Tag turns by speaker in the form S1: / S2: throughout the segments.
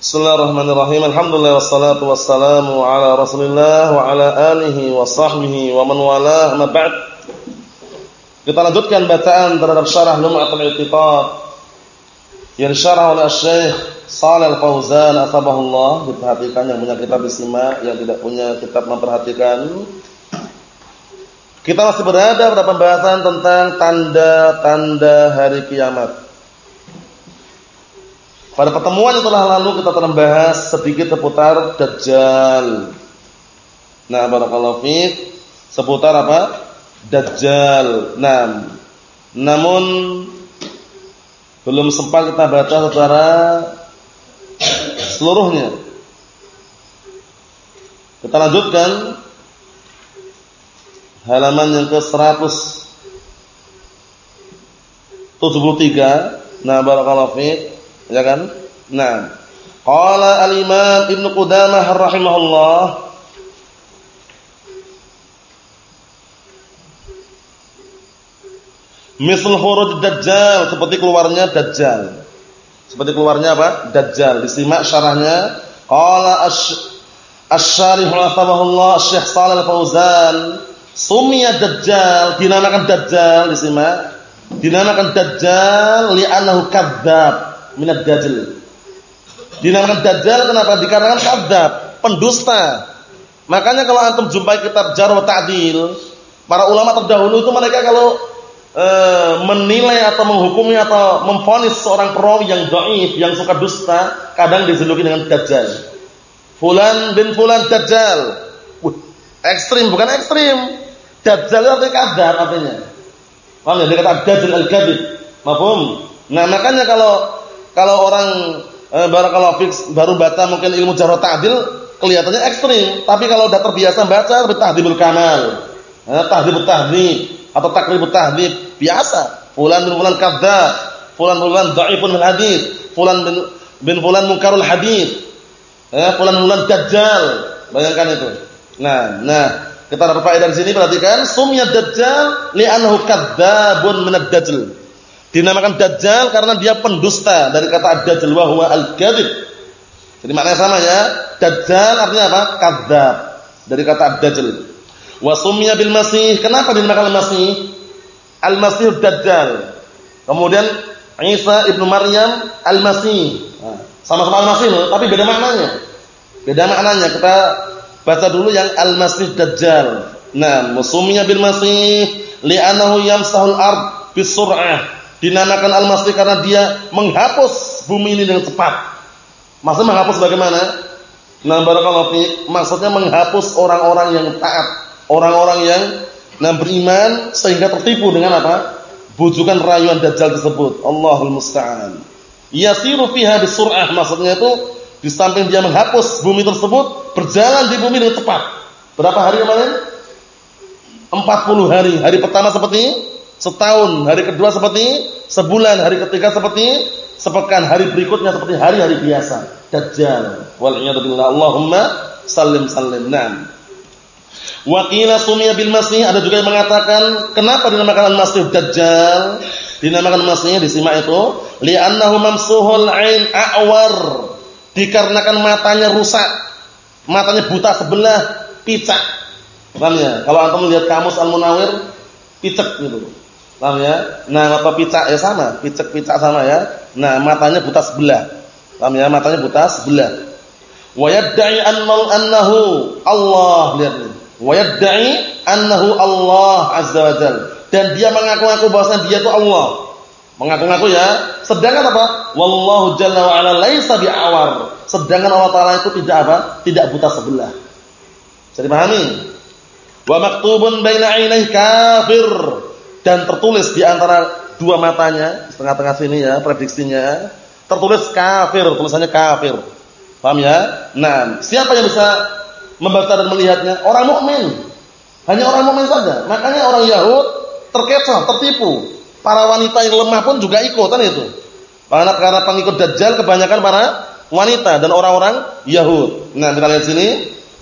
S1: Bismillahirrahmanirrahim. Alhamdulillah wassalatu wassalamu ala Rasulillah wa ala alihi wa sahbihi wa man walah. Ma ba'd. Kita lanjutkan bacaan terhadap syarah Lum'atul I'tiqad yang syarah oleh Syekh Shalal Fauzan asbahullah. Diperhatikan yang punya kitab disimak, yang tidak punya kitab memperhatikan. Kita masih berada pada pembahasan tentang tanda-tanda hari kiamat. Pada pertemuan yang telah lalu kita telah membahas sedikit seputar Dajjal. Nah, barakallahu fiik, seputar apa? Dajjal. Nah, namun belum sempat kita baca secara seluruhnya. Kita lanjutkan halaman yang ke-173. Nah, barakallahu fiik ya kan? Nah, qala al-Imam Ibnu Qudamah rahimahullah Misal khuruj Dajjal seperti keluarnya Dajjal. Seperti keluarnya apa? Dajjal. Disimak syarahnya. Qala asy-syarih rahimahullah Syekh Shalal Fauzan, sumia Dajjal, dinamakan Dajjal, disimak. Dinamakan Dajjal li'annahu kadzdzab minat dajjal. Dinamakan dajjal kenapa? Dikarenakan kadzab, pendusta. Makanya kalau antum jumpai kitab Jarh wa para ulama terdahulu itu mereka kalau e, menilai atau menghukumi atau memfonis seorang perawi yang dhaif, yang suka dusta, kadang dijuluki dengan dajjal. Fulan bin fulan dajjal. Ekstrim bukan ekstrim. Dajjal itu artinya kadzab artinya. Paham ya? Dia kata dajjal al-kadzib. Mafhum? Nah, makanya kalau kalau orang eh, barakallahu fix baru baca mungkin ilmu jarh ta'dil kelihatannya ekstrim, tapi kalau sudah terbiasa baca bertahdibul kamal, eh, tahdibut tahdib atau takribut tahdib biasa. Fulan bin fulan kadzdzab, fulan bin fulan dhaifun fil hadis, fulan bin bin fulan munkarul hadis. Eh, fulan fulan dajjal. Bayangkan itu. Nah, nah, kita dapat faedah dari sini perhatikan sumya dajjal li'annahu kadzdzabun min ad-dajjal. Dinamakan Dajjal karena dia pendusta dari kata Dajjal wa huwa al-kadzib. Jadi maknanya sama ya. Dajjal artinya apa? Kadzab. Dari kata Dajjal. Wa summiya bil Masih. Kenapa dinamakan Al-Masih? Al-Masih Dajjal. Kemudian Isa ibnu Maryam Al-Masih. sama-sama Al-Masih tapi beda maknanya. Beda maknanya. Kita baca dulu yang Al-Masih Dajjal. Nah, musumnya bil Masih li'annahu yamsahul ard bisur'ah Dinamakan Al-Masih karena dia menghapus bumi ini dengan cepat. Maksudnya menghapus bagaimana? Nah, barakallahu fi, maksudnya menghapus orang-orang yang taat, orang-orang yang nah beriman sehingga tertipu dengan apa? Bujukan rayuan dajjal tersebut. Allahul musta'an. Yasiru fiha bisur'ah, maksudnya itu di samping dia menghapus bumi tersebut, berjalan di bumi dengan cepat. Berapa hari kemarin? 40 hari. Hari pertama seperti setahun, hari kedua seperti sebulan, hari ketiga seperti sepekan, hari berikutnya seperti hari-hari biasa. Dajjal. Wal. Allahumma sallim sallim. Naam. Wa bil masih ada juga yang mengatakan kenapa dinamakan al-masih dajjal? Dinamakan masih disimak itu li'annahu mamsuhul ain a'war. Dikarenakan matanya rusak. Matanya buta sebelah, picak. Paham ya? Kalau antum melihat kamus Al-Munawir, picak gitu. Paham ya? Nah, mata picak ya sama, picak-picak sama ya. Nah, matanya buta sebelah. Paham ya? Matanya buta sebelah. Wa yad'i annahu Allah, lihat nih. Wa yad'i annahu Allah azza wa jalla. Dan dia mengaku-ngaku bahwasanya dia itu Allah. Mengaku-ngaku ya. Sedangkan apa? Wallahu jalla wa ala laisa bi'awar. Sedangkan Allah taala itu tidak apa? Tidak buta sebelah. Jadi pahami? Wa maktubun baina 'ainaihi kafir dan tertulis di antara dua matanya, setengah-tengah sini ya, prediksinya, tertulis kafir, tulisannya kafir. Paham ya? Nah, siapa yang bisa membaca dan melihatnya? Orang mukmin. Hanya orang mukmin saja. Makanya orang Yahud terkecoh, tertipu. Para wanita yang lemah pun juga ikutan itu. Karena karena pengikut Dajjal kebanyakan para wanita dan orang-orang Yahud. Nah, kita lihat sini,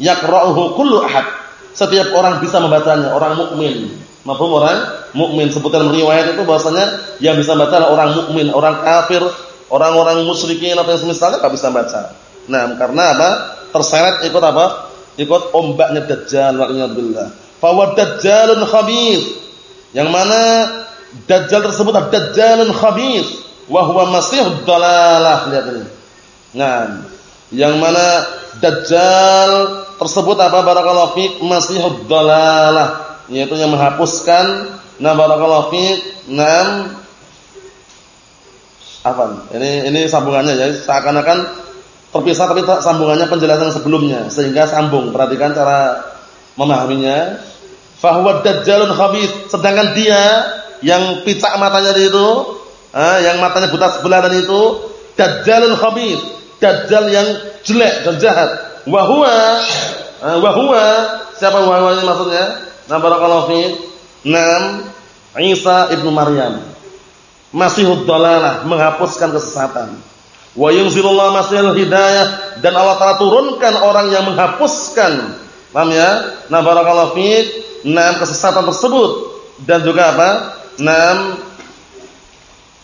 S1: yaqra'uhu kullu ahad. Setiap orang bisa membacanya, orang mukmin. Mafhum orang mukmin. Sebutan riwayat itu bahasanya yang bisa baca adalah orang mukmin, orang kafir, orang-orang musyrikin atau yang semisalnya enggak bisa baca. Nah, karena apa? Terseret ikut apa? Ikut ombaknya Dajjal billah. Fa dajjalun khabith. Yang mana Dajjal tersebut Dajjalun khabith wa huwa masih dalalah. Lihat ini. Nah, yang mana Dajjal tersebut apa barakallahu fik masih dalalah, yaitu yang menghapuskan na barakallahu fik nam apa? Ini ini sambungannya ya, seakan-akan terpisah tapi sambungannya penjelasan sebelumnya sehingga sambung. Perhatikan cara memahaminya. Fahuwa dajjalun khabith, sedangkan dia yang picak matanya itu, ah, yang matanya buta sebelah dan itu dajjalun khabith, dajjal yang jelek dan jahat. Wa huwa ah, wa huwa siapa wa huwa maksudnya? Nah barakallahu fi. Naam Isa ibnu Maryam. Masihud dalalah, menghapuskan kesesatan. Wa yunzilullah masihul hidayah dan Allah Taala turunkan orang yang menghapuskan. Paham ya? Nah barakallahu fiik, enam kesesatan tersebut dan juga apa? Enam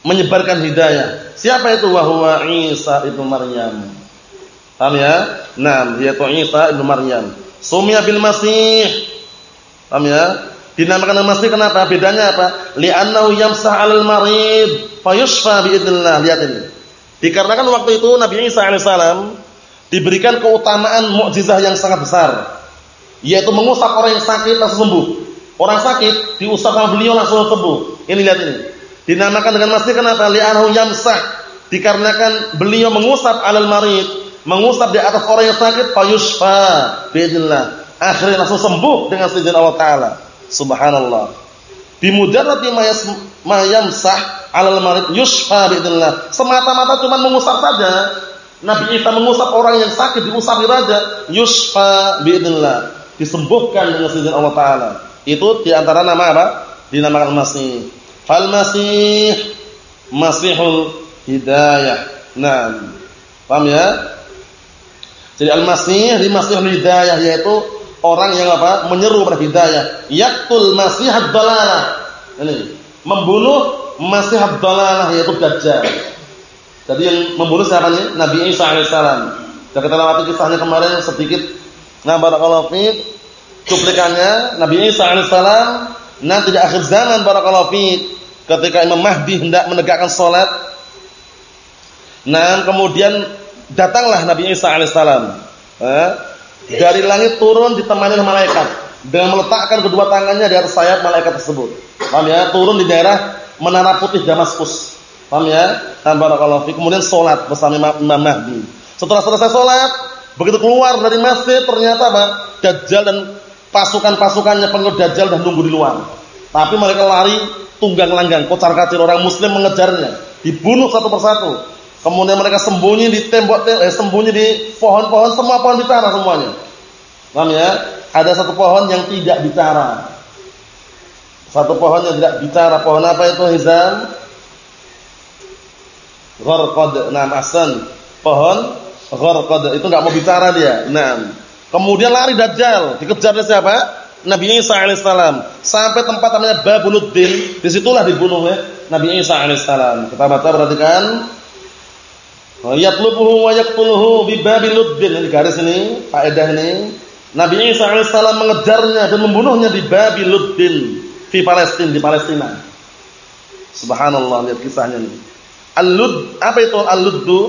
S1: menyebarkan hidayah. Siapa itu? Wa huwa Isa ibnu Maryam. Paham ya? Naam, yaitu Isa ibnu Maryam. Sumya bil Masih. Paham ya? Dinamakan Masih kenapa? Bedanya apa? Li'annahu yamsah 'alal marid fayushfa biidznillah. Lihat ini. Dikarenakan waktu itu Nabi Isa alaihissalam diberikan keutamaan mukjizah yang sangat besar, yaitu mengusap orang yang sakit langsung sembuh. Orang sakit diusap sama beliau langsung sembuh. Ini lihat ini. Dinamakan dengan masih kenapa? Li'annahu yamsah. Dikarenakan beliau mengusap alal marid, mengusap di atas orang yang sakit, fayushfa biidznillah. Akhirnya langsung sembuh dengan seizin Allah taala. Subhanallah. Bimujarrati ma yamsah alal marid yusfa biidznillah. Semata-mata cuma mengusap saja. Nabi Isa mengusap orang yang sakit diusap raja yusfa biidznillah. Disembuhkan dengan izin Allah taala. Itu di antara nama apa? Dinamakan Masih. Fal Masih Masihul Hidayah. Nah, paham ya? Jadi Al-Masih di Masihul Hidayah yaitu orang yang apa? menyeru pada hidayah. Yaqtul Masih ad-dalalah. Ini, membunuh masih abdalalah yaitu Dajjal. Jadi yang membunuh siapa nih? Nabi Isa alaihissalam. Dan kita lewati kisahnya kemarin sedikit. Nah barakallahu fiik. Cuplikannya Nabi Isa alaihissalam nanti di akhir zaman barakallahu fiik ketika Imam Mahdi hendak menegakkan salat. Nah, kemudian datanglah Nabi Isa alaihissalam. Eh, dari langit turun ditemani malaikat dengan meletakkan kedua tangannya di atas sayap malaikat tersebut. Paham ya? Turun di daerah menara putih Damaskus. Paham ya? Barakallahu fi. Kemudian salat bersama Imam Mahdi. Setelah selesai salat, begitu keluar dari masjid ternyata apa? Dajjal dan pasukan-pasukannya pengikut Dajjal dan nunggu di luar. Tapi mereka lari tunggang langgang, kocar-kacir orang muslim mengejarnya, dibunuh satu persatu. Kemudian mereka sembunyi di tembok, eh, sembunyi di pohon-pohon, semua pohon bicara semuanya. Paham ya? Ada satu pohon yang tidak bicara. Satu pohon yang tidak bicara. Pohon apa itu Hizam? Gharqad. Nah, ahsan. Pohon gharqad. Itu enggak mau bicara dia. Nah. Kemudian lari Dajjal. Dikejar oleh siapa? Nabi Isa alaihissalam. Sampai tempat namanya Babuluddin. Di situlah dibunuh oleh Nabi Isa alaihissalam. Kita baca perhatikan. Yatlubuhu wa yaqtuluhu bi Babiluddin. Ini garis ini, faedah ini. Nabi Isa alaihissalam mengejarnya dan membunuhnya di Babiluddin di Palestina di Palestina. Subhanallah lihat kisahnya ini. Al-Lud apa itu Al-Luddu?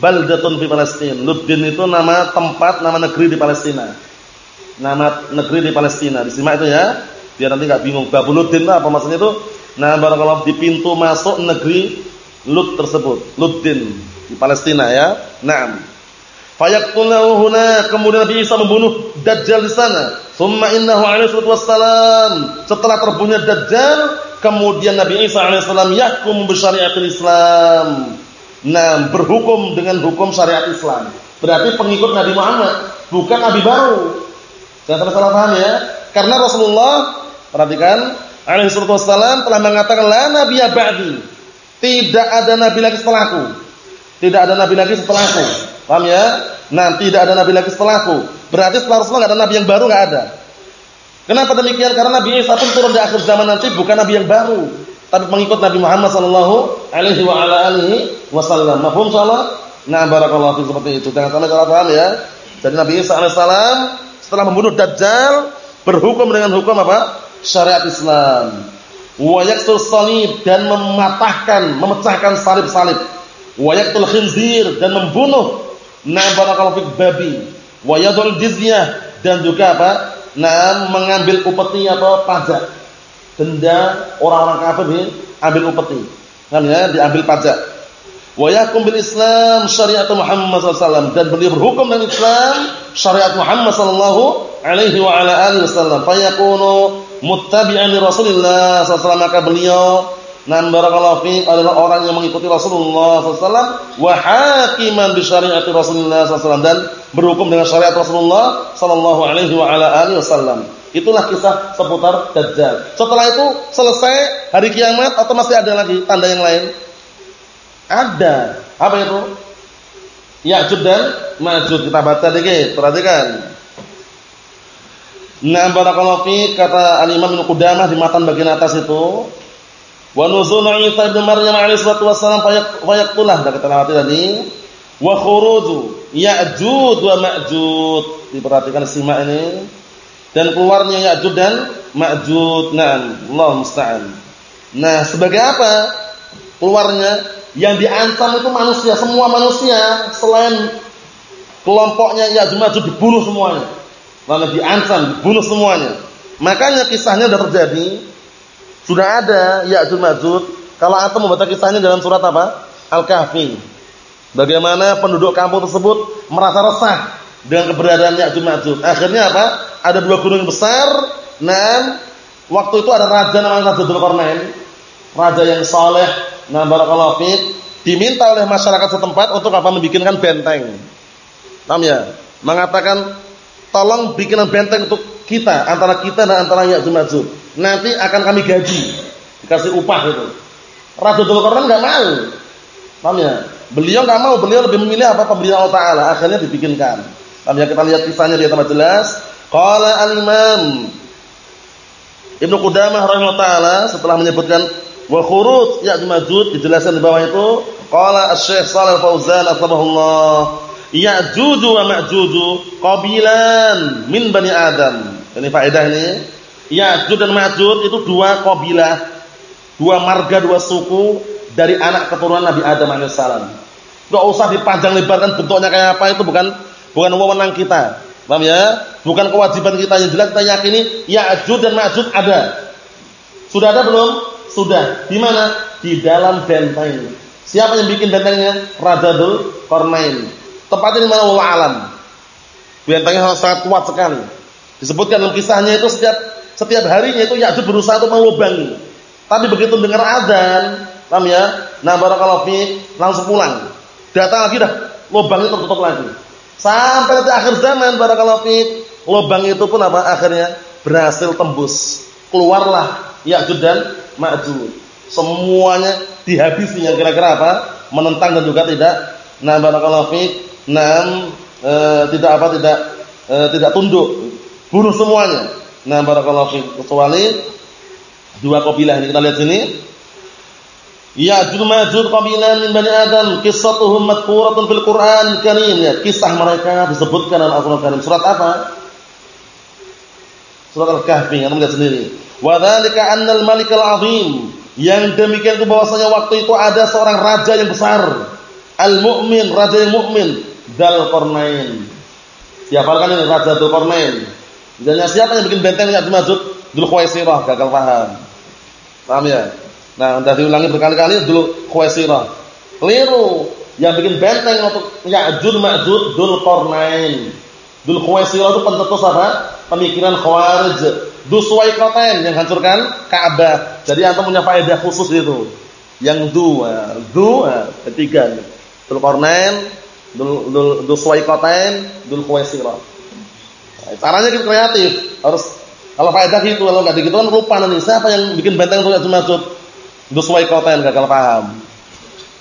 S1: Baldatun fi Palestina. Luddin itu nama tempat, nama negeri di Palestina. Nama negeri di Palestina. Disimak itu ya. Biar nanti enggak bingung. Babuluddin apa maksudnya itu? Nah, barakallahu di pintu masuk negeri Lud tersebut. Luddin di Palestina ya. Naam. Fayaqtulahu huna, kemudian Nabi Isa membunuh Dajjal di sana. Thumma innahu alaihi wassalam. Setelah terbunuhnya Dajjal, kemudian Nabi Isa alaihi salam yahkum bi syariatil Islam. Nah, berhukum dengan hukum syariat Islam. Berarti pengikut Nabi Muhammad, bukan nabi baru. Jangan salah paham ya. Karena Rasulullah perhatikan alaihi wassalam telah mengatakan la nabiyya ba'di. Tidak ada nabi lagi setelahku. Tidak ada nabi lagi setelahku. Paham ya? Nah, tidak ada nabi lagi setelahku. Berarti setelah Rasulullah enggak ada nabi yang baru enggak ada. Kenapa demikian? Karena Nabi Isa pun turun di akhir zaman nanti bukan nabi yang baru, tapi mengikut Nabi Muhammad sallallahu alaihi wa ala alihi wasallam. Mafhum insyaallah? Nah, barakallahu fi seperti itu. Jangan sampai salah paham ya. Jadi Nabi Isa alaihissalam setelah membunuh Dajjal berhukum dengan hukum apa? Syariat Islam. Wa yaktul salib dan mematahkan, memecahkan salib-salib. Wa yaktul khinzir dan membunuh nah barakallahu fi babi. Wa yadul jizyah dan juga apa? Nah, mengambil upeti atau pajak. Denda orang-orang kafir diambil upeti. Kan ya, diambil pajak wa yakum bil Islam syariat Muhammad sallallahu dan beliau berhukum dengan Islam syariat Muhammad sallallahu alaihi wa ala alihi wasallam fayakunu muttabi'an li Rasulillah sallallahu maka beliau Nam barakallahu fi adalah orang yang mengikuti Rasulullah SAW wa hakiman bi syariat Rasulullah SAW dan berhukum dengan syariat Rasulullah sallallahu alaihi wasallam. Itulah kisah seputar Dajjal. Setelah itu selesai hari kiamat atau masih ada lagi tanda yang lain? Ada. Apa itu? Ya'jud dan Ma'jud. Kita baca dikit, perhatikan. Nah, barakallahu fi kata Al-Imam Ibnu Qudamah di matan bagian atas itu, wa nuzul Isa ibn Maryam alaihi salatu wassalam fayaqtulah dah kita lewati tadi. Wa khuruju Ya'jud wa Ma'jud. Diperhatikan simak ini. Dan keluarnya Ya'jud dan Ma'jud. Naam, Allah musta'an. Nah, sebagai apa keluarnya? Yang diancam itu manusia, semua manusia selain kelompoknya Ya'juj Ma'juj dibunuh semuanya. Lalu diancam, dibunuh semuanya. Makanya kisahnya sudah terjadi. Sudah ada Ya'juj Ma'juj. Kalau antum membaca kisahnya dalam surat apa? Al-Kahfi. Bagaimana penduduk kampung tersebut merasa resah dengan keberadaan Ya'juj Ma'juj. Akhirnya apa? Ada dua gunung besar dan waktu itu ada raja namanya Raja Dzulqarnain. Raja yang saleh Nah, barakallahu fiik, diminta oleh masyarakat setempat untuk apa? Membikinkan benteng. Paham ya? Mengatakan tolong bikinan benteng untuk kita, antara kita dan antara Ya'juj Ma'juj. Nanti akan kami gaji, dikasih upah itu. Raja Dzulqarnain enggak mau. Paham ya? Beliau enggak mau, beliau lebih memilih apa pemberian Allah Taala, akhirnya dibikinkan. Paham ya? Kita lihat kisahnya dia tambah jelas. Qala al-Imam Ibnu Qudamah rahimahullah taala setelah menyebutkan Wa khuruj Ya'juj Ma'juj dijelaskan di bawah itu qala Asy-Syaikh Shalal Fauzan athabahullah Ya'juj wa Ma'juj qabilan min Bani Adam. Ini faedah ini. Ya'juj dan Ma'juj itu dua kabilah, dua marga, dua suku dari anak keturunan Nabi Adam alaihissalam. Enggak usah dipanjang lebarkan bentuknya kayak apa itu bukan bukan wewenang kita. Paham ya? Bukan kewajiban kita yang jelas kita yakini Ya'juj dan Ma'juj ada. Sudah ada belum? Sudah. Di mana? Di dalam benteng. Siapa yang bikin bentengnya? Raja Dzul Qarnain. Tempatnya di mana Allah. Bentengnya sangat kuat sekali. Disebutkan dalam kisahnya itu setiap setiap harinya itu Ya'juj berusaha untuk melubangi. Tapi begitu dengar azan, paham ya? Nah, barakallahu fi langsung pulang. Datang lagi dah, lubangnya tertutup lagi. Sampai nanti akhir zaman barakallahu fi, lubang itu pun apa? Akhirnya berhasil tembus. Keluarlah Ya'juj dan Ma'juj. Semuanya dihabisi yang kira-kira apa? Menentang dan juga tidak nah barakallahu fiik, nah e, tidak apa tidak e, tidak tunduk. Bunuh semuanya. Nah barakallahu fiik kecuali dua kabilah ini kita lihat sini. Ya'juj Ma'juj kabilah min Bani Adam, qissatuhum madhkuratun fil Qur'an Karim. Ya, kisah mereka disebutkan dalam Al-Qur'an Karim. Surat apa? Surat Al-Kahfi, Anda lihat sendiri. Wa dzalika annal malikal azim. Yang demikian itu bahwasanya waktu itu ada seorang raja yang besar. Al-Mu'min, raja yang mukmin, Dal Qarnain. Siapa kan ini raja Dal Qarnain? Dan siapa yang bikin benteng yang dimaksud? Dul Khuwaisirah, gagal paham. Paham ya? Nah, sudah diulangi berkali-kali Dul Khuwaisirah. Keliru. Yang bikin benteng untuk Ya'jud Ma'jud Dul Qarnain. Dul Khuwaisirah itu pencetus apa? Pemikiran Khawarij Duswaikoten yang hancurkan Ka'bah. Jadi antum punya faedah khusus itu. Yang dua, dua ketiga. Dul Qarnain, Dul Dul Duswaikoten, Dul Khuwaisirah. Caranya kita kreatif. Harus kalau faedah itu kalau enggak begitu kan lupa nanti siapa yang bikin benteng itu maksud Duswaikoten gagal paham.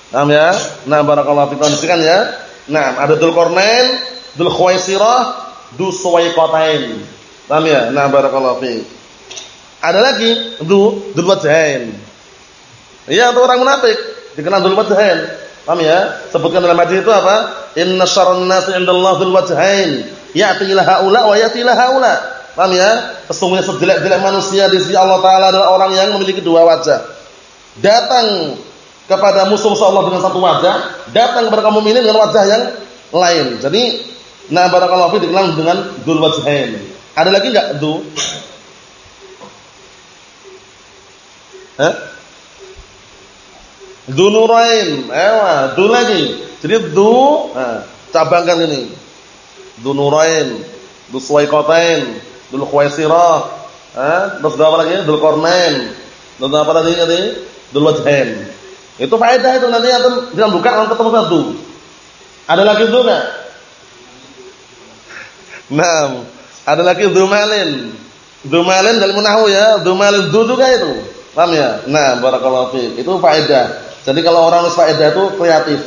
S1: Paham ya? Nah, barakallahu fikum kan ya. Nah, ada Dul Qarnain, Dul Khuwaisirah, Duswaikoten. Paham ya? Nah, barakallahu fi. Ada lagi du dul wajhain. Iya, untuk orang munafik dikenal dul wajhain. Paham ya? Sebutkan dalam hadis itu apa? Inna syarran nasi 'indallahi dzul wajhain. Ya'ti ila haula wa ya'ti ila haula. Paham ya? Sesungguhnya sejelek-jelek manusia di sisi Allah taala adalah orang yang memiliki dua wajah. Datang kepada musuh-musuh Allah dengan satu wajah, datang kepada kaum mukminin dengan wajah yang lain. Jadi, nah barakallahu fi dikenal dengan dzul wajhain. Ada lagi enggak dzu? Hah? Dunurain. Ewa, du lagi. Jadi du, nah, cabangkan ini. Dunurain, du suwaikotain, dul khuwaisirah, eh, terus apa lagi? Dul kornain. Dul apa tadi tadi? Dul wajhain. Itu faedah itu nanti antum jangan buka kalau ketemu satu. Ada lagi enggak? Nah, ada lagi dumalin. Dumalin dari munahu ya, dumalin du juga itu. Paham ya? Nah, barakallahu fiik. Itu faedah. Jadi kalau orang nulis faedah itu kreatif.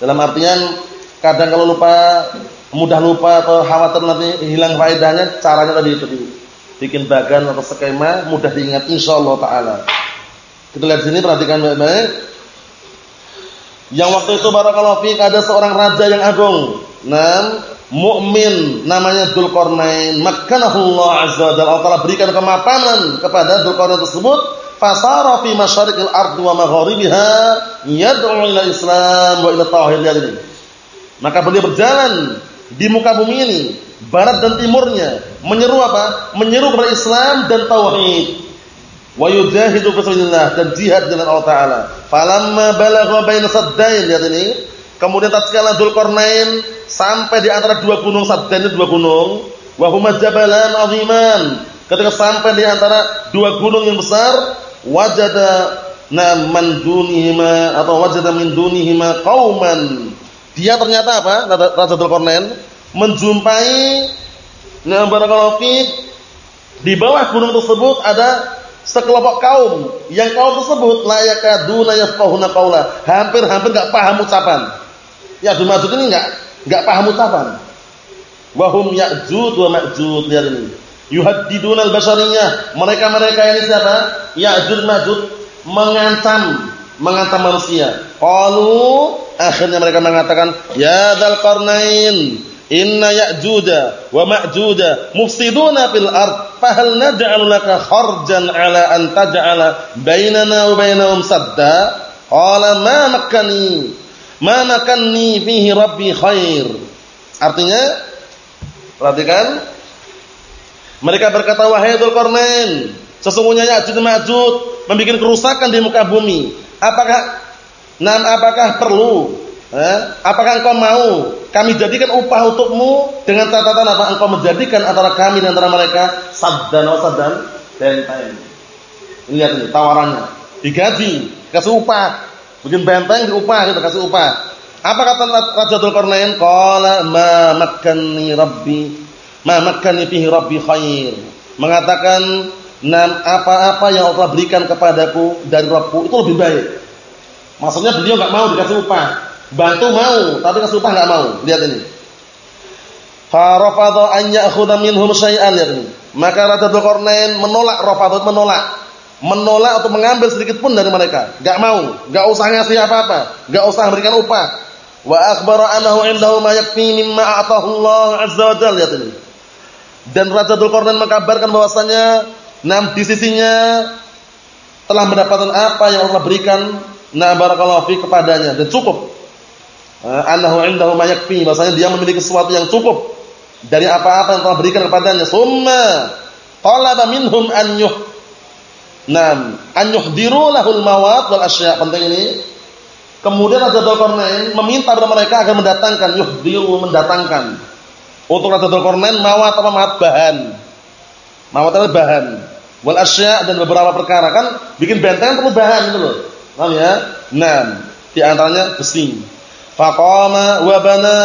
S1: Dalam artian kadang kalau lupa mudah lupa atau khawatir nanti hilang faedahnya, caranya tadi itu bikin bagan atau skema mudah diingat insyaallah taala. Kita lihat sini perhatikan baik-baik. Yang waktu itu barakallahu fiik ada seorang raja yang agung. Nam mukmin namanya Dzulqarnain. Makkanahullah azza wa jalla Allah berikan kemapanan kepada Dzulqarnain tersebut fasara fi masyariqil ardi wa magharibiha yad'u ila Islam wa ila tauhid ini. Maka beliau berjalan di muka bumi ini, barat dan timurnya, menyeru apa? Menyeru kepada Islam dan tauhid. Wa yujahidu fi sabilillah dan jihad dengan Allah taala. Falamma balagha baina saddain lihat ini, kemudian tatkala Dzulqarnain sampai di antara dua gunung Saddain dua gunung, wa huma jabalan aziman. Ketika sampai di antara dua gunung yang besar, wajada na man dunihima atau wajada min dunihima qauman. Dia ternyata apa? Raja Dzulqarnain menjumpai barakallahu di bawah gunung tersebut ada sekelompok kaum yang kaum tersebut la yakaduna yafqahuna qaula. Hampir-hampir enggak paham ucapan. Ya dimaksud ini enggak enggak paham ucapan. Wahum ya'jud wa ma'jud lihat ini yuhaddiduna al-bashariyah. Mereka-mereka ini siapa? Ya'jud Ma'jud mengancam mengancam manusia. Qalu akhirnya mereka mengatakan, "Ya dzal qarnain, inna ya'juja wa ma'juja mufsiduna fil ard, fahal naj'alu laka kharjan 'ala an taj'ala bainana wa bainahum sadda?" Qala ma makani ma makanni fihi rabbi khair. Artinya perhatikan mereka berkata wahai Dzulqarnain, sesungguhnya Ya'juj Ma'juj membuat kerusakan di muka bumi. Apakah nam apakah perlu eh, apakah engkau mau kami jadikan upah untukmu dengan catatan apa engkau menjadikan antara kami dan antara mereka saddan wa saddan benteng. Lihat ini tawarannya. Digaji, kasih upah. Bikin benteng diupah gitu, kasih upah. Apa kata Raja Dzulqarnain? Qala ma makkanni rabbi ma makkani fihi rabbi khair. Mengatakan nam apa-apa yang Allah berikan kepadaku dari Rabbku itu lebih baik. Maksudnya beliau enggak mau dikasih upah. Bantu mau, tapi kasih upah enggak mau. Lihat ini. Farafadha an ya'khudha minhum syai'an ini. Maka Raja Dzulqarnain menolak rafadha menolak. Menolak atau mengambil sedikit pun dari mereka. Enggak mau, enggak usah ngasih apa-apa, enggak usah berikan upah. Wa akhbara annahu indahu ma yakfi mimma a'tahu Allah azza wa jalla lihat ini. Dan Raja Dzulqarnain mengkabarkan bahwasanya nam di sisinya telah mendapatkan apa yang Allah berikan na barakallahu fi kepadanya dan cukup. Eh, annahu indahu ma yakfi, bahwasanya dia memiliki sesuatu yang cukup dari apa-apa yang telah berikan kepadanya. Summa talaba minhum an yuh Nam, an yuhdiru lahul mawad wal asya. Penting ini. Kemudian Raja Dzulqarnain meminta kepada mereka agar mendatangkan yuhdiru mendatangkan untuk Raja Dzulqarnain mawat apa mawat bahan. Mawat adalah bahan. Wal asya dan beberapa perkara kan bikin benteng perlu bahan gitu loh. Paham ya? Nah, di antaranya besi. Faqama wa bana.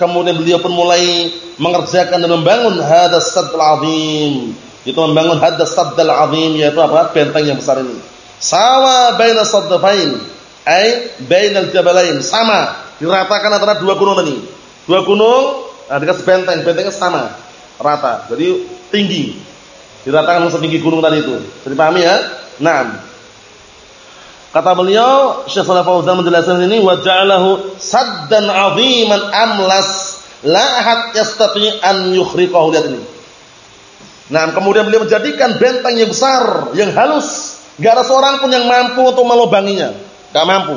S1: Kemudian beliau pun mulai mengerjakan dan membangun hadas saddal azim. Itu membangun hadas saddal azim yaitu apa? Benteng yang besar ini. Sawa baina saddafain. Ai bainal jabalain. Sama, diratakan antara dua gunung tadi. Dua gunung Nah, dikasih benteng, bentengnya sama, rata. Jadi tinggi. Diratakan setinggi gunung tadi itu. Jadi pahami ya? Nah. Kata beliau, Syekh Shalih Fauzan menjelaskan ini wa ja'alahu saddan 'aziman amlas la ahad yastati an yukhriqahu lihat ini. Nah, kemudian beliau menjadikan benteng yang besar, yang halus, enggak ada seorang pun yang mampu untuk melubanginya. Enggak mampu.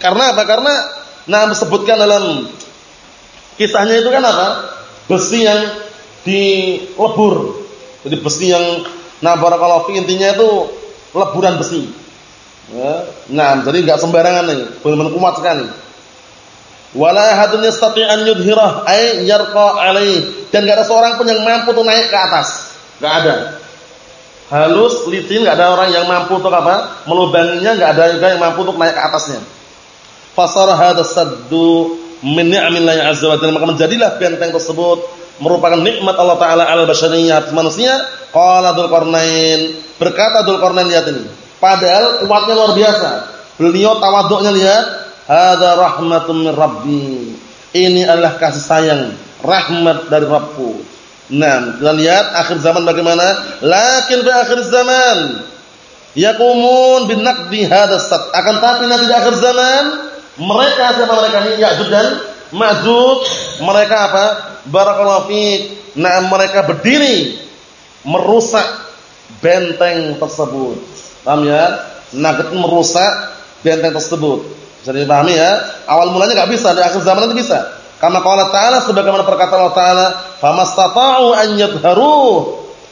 S1: Karena apa? Karena nah disebutkan dalam kisahnya itu kan apa? Besi yang dilebur. Jadi besi yang nah barakallahu intinya itu leburan besi. Ya. Nah, jadi enggak sembarangan nih, benar-benar kuat sekali. Wala ahadun yastati an yudhirah ay yarqa alaih dan enggak ada seorang pun yang mampu untuk naik ke atas. Enggak ada. Halus, licin, enggak ada orang yang mampu untuk apa? Melubanginya, enggak ada juga yang mampu untuk naik ke atasnya. Fasara hadha saddu min ni'amillahi azza wa jalla maka menjadilah benteng tersebut merupakan nikmat Allah taala al bashariyah manusia. Qala Dzulqarnain, berkata Dzulqarnain lihat ini. Padahal kuatnya luar biasa. Beliau tawaduknya lihat, "Hadza rahmatun min rabbi." Ini adalah kasih sayang, rahmat dari Rabbku. Nah, kita lihat akhir zaman bagaimana? Lakin di akhir zaman yaqumun bin naqdi hadzal sat. Akan tapi nanti di akhir zaman mereka siapa mereka ini Ya'jud dan Ma'jud, mereka apa? Barakallahu fiik. Nah, mereka berdiri merusak benteng tersebut. Paham ya? Nugget merusak benteng tersebut. Jadi pahami ya? Awal mulanya enggak bisa, di akhir zaman nanti bisa. Karena Allah Ta'ala sebagaimana perkataan Allah Ta'ala, "Famastata'u an yadhharu."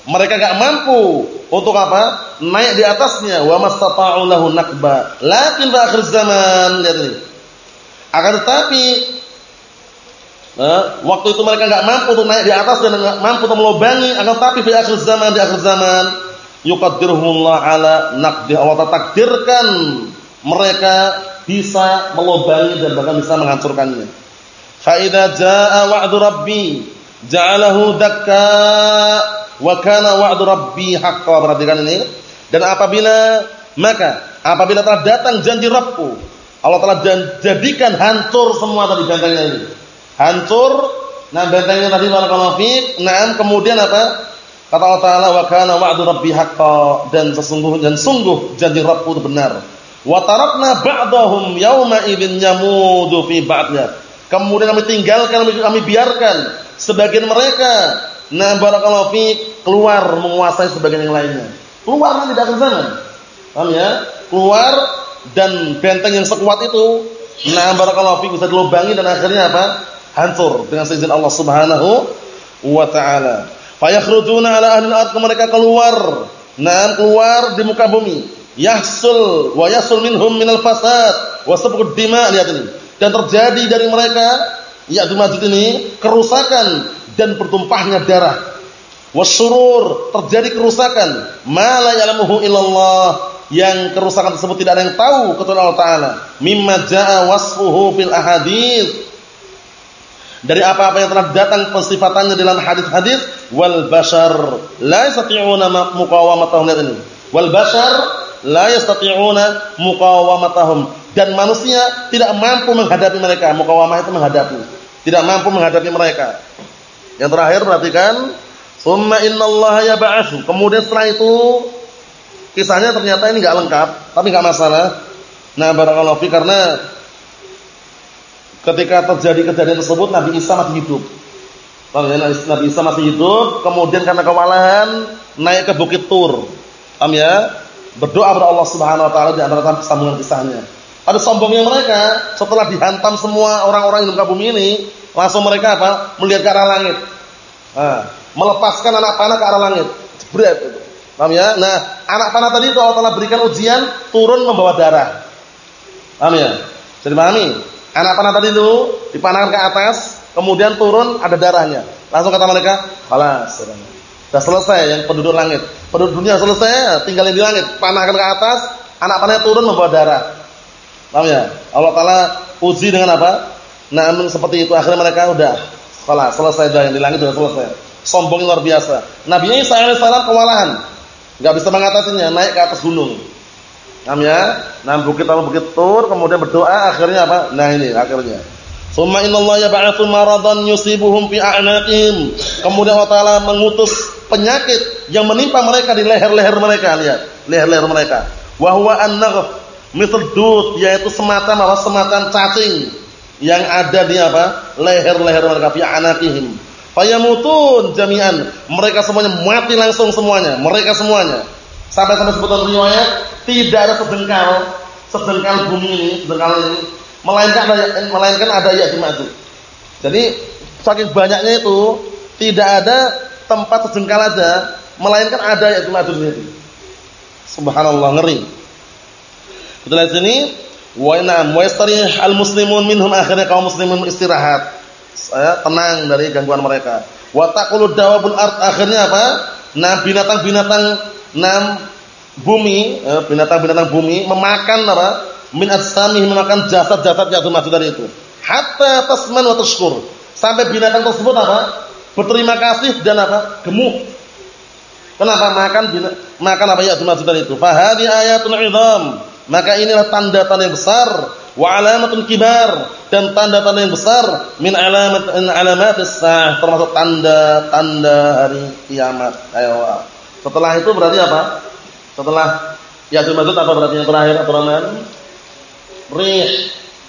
S1: Mereka enggak mampu untuk apa? Naik di atasnya. Wa mastata'u lahu nakba. Lakin di akhir zaman, lihat ini. Akan tetapi eh, waktu itu mereka enggak mampu untuk naik di atas dan enggak mampu untuk melubangi, akan tetapi di akhir zaman, di akhir zaman yuqaddiruhumullah ala naqdi Allah takdirkan mereka bisa melubangi dan bahkan bisa menghancurkannya. Fa idza jaa wa'du rabbi ja'alahu dakka wa kana wa'du rabbi haqqan. Perhatikan ini. Dan apabila maka apabila telah datang janji Rabbku, Allah telah jadikan hancur semua tadi bentengnya ini. Hancur nah bentengnya tadi barakallahu fiik. Nah, kemudian apa? Kata Allah Taala wa kana wa'du rabbi haqqan dan sesungguhnya dan sungguh janji Rabbku itu benar. Wa tarakna ba'dahum yauma idzin yamudu fi ba'dnya. Kemudian kami tinggalkan kami biarkan sebagian mereka nah barakallahu fi keluar menguasai sebagian yang lainnya. Keluar nanti dari zaman. Paham ya? Keluar dan benteng yang sekuat itu nah barakallahu fi bisa dilubangi dan akhirnya apa? Hancur dengan seizin Allah Subhanahu wa taala. Fayakhrujuna ala ahli al-ard mereka keluar. Nah, keluar di muka bumi. Yahsul wa yasul minhum minal fasad wa sabqud dima lihat ini. Dan terjadi dari mereka ya Majud ini kerusakan dan bertumpahnya darah. Wasurur terjadi kerusakan ma la ya'lamuhu illallah yang kerusakan tersebut tidak ada yang tahu kecuali Allah taala. Mimma jaa wasfuhu fil ahadits dari apa-apa yang telah datang pensifatannya dalam hadis-hadis wal bashar la yastati'una muqawamatahum. Ini. Wal bashar la yastati'una muqawamatahum. Dan manusia tidak mampu menghadapi mereka. Muqawamah itu menghadapi. Tidak mampu menghadapi mereka. Yang terakhir perhatikan. Summa innallaha yab'atsu. Kemudian setelah itu kisahnya ternyata ini enggak lengkap tapi enggak masalah. Nah barakallahu fi karena ketika terjadi kejadian tersebut Nabi Isa masih hidup. Nabi Isa masih hidup, kemudian karena kewalahan naik ke Bukit Tur. Paham ya? Berdoa kepada Allah Subhanahu wa taala di antara sambungan kisahnya. Pada sombongnya mereka setelah dihantam semua orang-orang di bumi ini, langsung mereka apa? Melihat ke arah langit. Nah, melepaskan anak panah ke arah langit. Jebret. Paham ya? Nah, anak panah tadi itu Allah Taala berikan ujian turun membawa darah. Paham ya? Jadi pahami? Anak panah tadi itu dipanahkan ke atas, kemudian turun ada darahnya. Langsung kata mereka, "Alas, sudah selesai yang penduduk langit. Penduduk dunia selesai, tinggal yang di langit. Panahkan ke atas, anak panahnya turun membawa darah." Paham ya? Allah Taala uji dengan apa? Namun seperti itu akhirnya mereka udah Salah, selesai dah yang di langit sudah selesai. Sombong luar biasa. Nabi Isa alaihissalam kewalahan. Enggak bisa mengatasinya, naik ke atas gunung. Paham ya? Nah, bukit apa bukit Tur, kemudian berdoa akhirnya apa? Nah, ini akhirnya. Summa innallaha yab'atsu maradan yusibuhum fi a'naqihim. Kemudian Allah Taala mengutus penyakit yang menimpa mereka di leher-leher mereka, lihat, leher-leher mereka. Wa huwa an-naghf. yaitu semacam apa semacam cacing yang ada di apa leher-leher mereka fi anaqihim fayamutun jami'an mereka semuanya mati langsung semuanya mereka semuanya sampai-sampai sebutan riwayat tidak ada sedengkal sedengkal bumi ini sedengkal ini melainkan ada melainkan ada Ya'juj Ma'juj jadi saking banyaknya itu tidak ada tempat sedengkal aja melainkan ada Ya'juj Ma'juj ini subhanallah ngeri kita lihat sini wa na'am wa yastarih al-muslimun minhum akhirnya kaum muslimin istirahat. Saya tenang dari gangguan mereka. Wa taqulu dawabul ard akhirnya apa? Nah, binatang-binatang nam bumi, eh, binatang-binatang bumi memakan apa? Min ajsamih memakan jasad-jasad yang maju dari itu. Hatta tasman wa tashkur. Sampai binatang tersebut apa? Berterima kasih dan apa? Gemuk. Kenapa makan makan apa ya maju dari itu? Fa hadhi ayatun 'idham maka inilah tanda-tanda yang besar wa alamatun kibar dan tanda-tanda yang besar min alamat alamatis sah termasuk tanda-tanda hari kiamat. Ayo. Setelah itu berarti apa? Setelah Yajuj Majuj apa berarti yang terakhir aturan Rih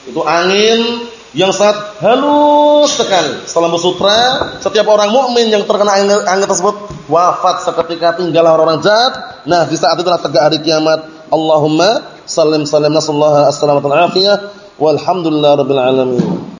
S1: itu angin yang sangat halus sekali. Salam sutra, setiap orang mukmin yang terkena angin, angin tersebut wafat seketika tinggal orang-orang jahat. Nah, di saat itulah tegak hari kiamat. Allahumma sallim sallim nasallaha as-salamata al-afiyah walhamdulillah rabbil alamin